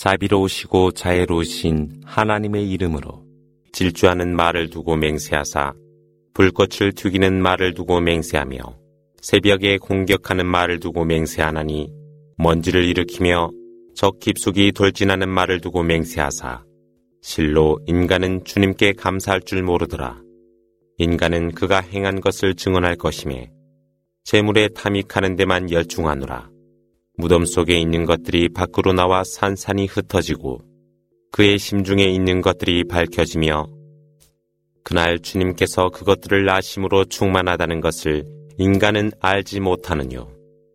자비로우시고 자애로우신 하나님의 이름으로 질주하는 말을 두고 맹세하사 불꽃을 튀기는 말을 두고 맹세하며 새벽에 공격하는 말을 두고 맹세하나니 먼지를 일으키며 적 깊숙이 돌진하는 말을 두고 맹세하사 실로 인간은 주님께 감사할 줄 모르더라. 인간은 그가 행한 것을 증언할 것이며 재물에 탐닉하는 데만 열중하노라. 무덤 속에 있는 것들이 밖으로 나와 산산이 흩어지고 그의 심중에 있는 것들이 밝혀지며 그날 주님께서 그것들을 아심으로 충만하다는 것을 인간은 알지 못하느뇨.